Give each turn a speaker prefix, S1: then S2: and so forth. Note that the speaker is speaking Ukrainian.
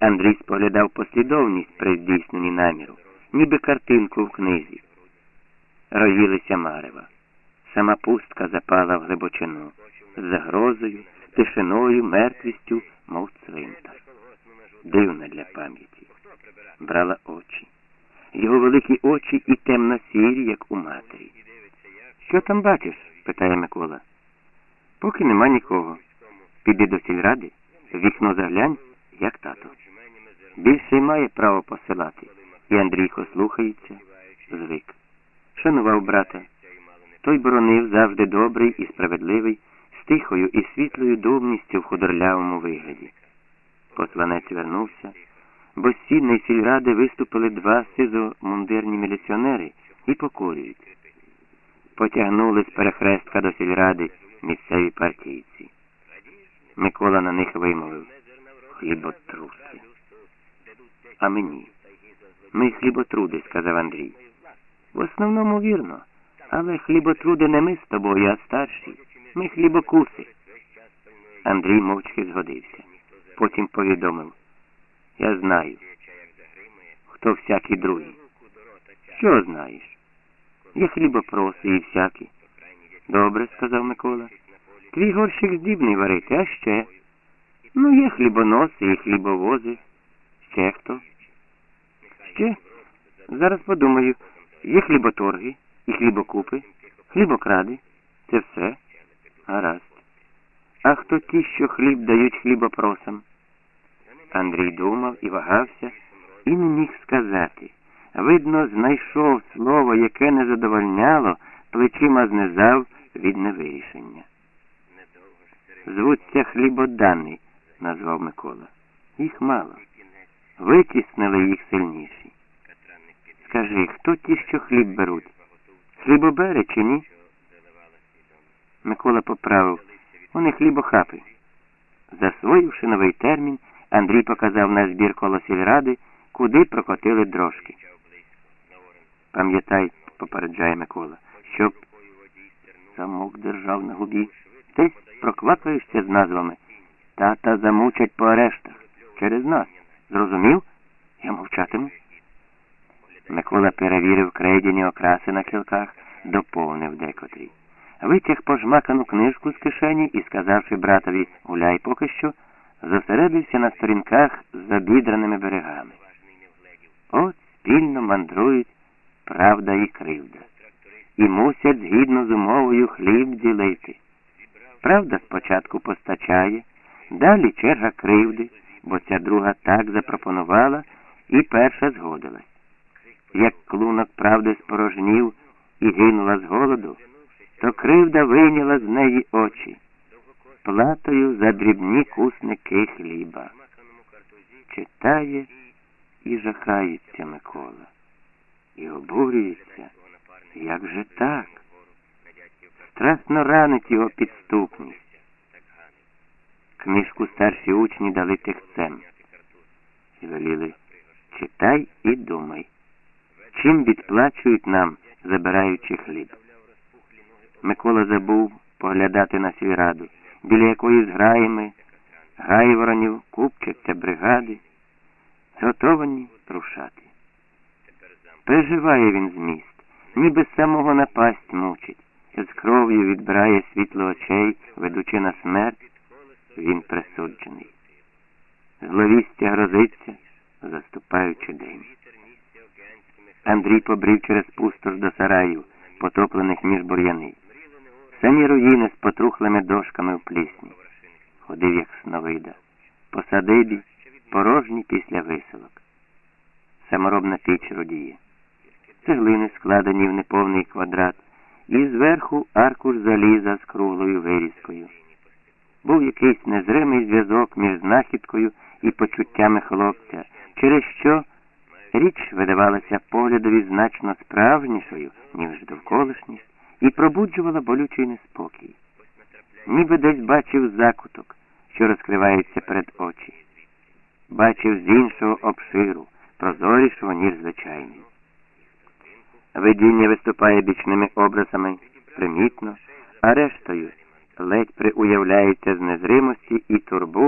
S1: Андрій споглядав послідовність при здійсненні наміру, ніби картинку в книзі. Роїлися марева. Сама пустка запала в глибочину, з загрозою, тишиною, мертвістю, мов цвинтар. Дивна для пам'яті. Брала очі. Його великі очі і темно-сірі, як у матері. Що там бачиш? питає Микола. Поки нема нікого. Піди до сільради, в вікно заглянь, як тато. Більше й має право посилати, і Андрійко слухається, звик. Шанував брата. Той боронив завжди добрий і справедливий, з тихою і світлою думністю в худорлявому вигляді. Посланець вернувся, бо з сідної сільради виступили два сизомундирні міліціонери і покорюють. Потягнули з перехрестка до сільради місцеві партійці. Микола на них вимовив хліботруси. А мені? Ми хліботруди, сказав Андрій. В основному вірно, але хліботруди не ми з тобою, а старші. Ми хлібокуси. Андрій мовчки згодився. Потім повідомив. Я знаю, хто всякий другий. Що знаєш? Є хлібопроси і всякі. Добре, сказав Микола. Твій горщик здібний варити, а ще. Ну, є хлібоноси і хлібовози. Ще хто? Ще? Зараз подумаю, є хліботорги і хлібокупи, хлібокради. Це все. Гаразд. А хто ті, що хліб дають хлібопросам? Андрій думав і вагався, і не міг сказати. Видно, знайшов слово, яке не задовольняло, плечима знизав від невирішення. Звуться хлібоданий, назвав Микола. Їх мало. Витіснили їх сильніші. Скажи, хто ті, що хліб беруть? Хлібобери чи ні? Микола поправив. Вони хлібохапи. Засвоївши новий термін, Андрій показав на збір коло сільради, куди прокотили дрожки. Пам'ятай, попереджає Микола, щоб замок держав на губі. Десь проквапаєшся з назвами. Тата замучать по арештах. Через нас. Зрозумів? Я мовчатиму. Микола перевірив крейдяні окраси на кілках, доповнив декотрі. Витяг пожмакану книжку з кишені і, сказавши братові гуляй поки що, зосередився на сторінках з забідраними берегами. От спільно мандрують правда і кривда, і мусять згідно з умовою хліб ділити. Правда спочатку постачає, далі черга кривди, бо ця друга так запропонувала і перша згодилась. Як клунок правди спорожнів і гинула з голоду, то кривда вийняла з неї очі, платою за дрібні кусники хліба. Читає і жахається Микола, і обурюється, як же так? Страшно ранить його підступність. Книжку старші учні дали тихцем і веліли читай і думай, чим відплачують нам, забираючи хліб. Микола забув поглядати на сільраду, біля якої з граями, гайворонів, купчаться бригади, готовані рушати. Переживає він зміст, ніби самого напасть мучить, з кров'ю відбирає світло очей, ведучи на смерть, він присуджений. Зловістя грозиться, заступаючи день. Андрій побрів через пустош до сараїв, потоплених між бур'яни. Самі руїни з потрухлими дошками в плісні. Ходив, як сновида. По порожні після виселок. Саморобна піч родіє. Цеглини складені в неповний квадрат, і зверху аркуш заліза з круглою вирізкою. Був якийсь незримий зв'язок між знахідкою і почуттями хлопця, через що річ видавалася поглядові значно справжнішою, ніж довколишність, і пробуджувала болючий неспокій. Ніби десь бачив закуток, що розкривається перед очі. Бачив з іншого обширу, прозорішого, ніж звичайний. Видіння виступає бічними образами примітно, а рештою ледь приуявляється з незримості і турбує,